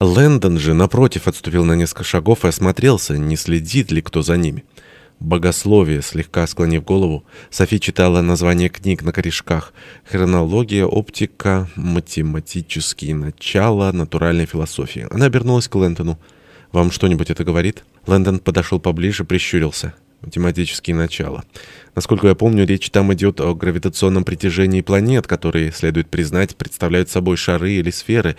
Лэндон же, напротив, отступил на несколько шагов и осмотрелся, не следит ли кто за ними. Богословие, слегка склонив голову, Софи читала название книг на корешках. Хронология, оптика, математические начала, натуральная философия. Она обернулась к Лэндону. «Вам что-нибудь это говорит?» Лэндон подошел поближе, прищурился. Математические начала. Насколько я помню, речь там идет о гравитационном притяжении планет, которые, следует признать, представляют собой шары или сферы,